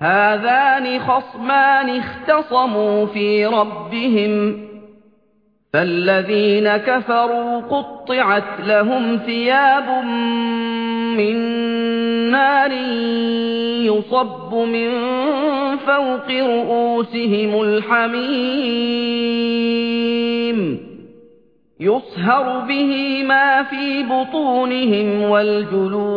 هَٰذَانِ خَصْمَانِ اخْتَصَمُوا فِي رَبِّهِمْ فَالَّذِينَ كَفَرُوا قُطِّعَتْ لَهُمْ ثِيَابٌ مِّن نَّارٍ يُصَبُّ مِن فَوْقِ رُءُوسِهِمُ الْحَمِيمُ يُصْهَرُ بِهِ مَا فِي بُطُونِهِمْ وَالْجُلُودُ.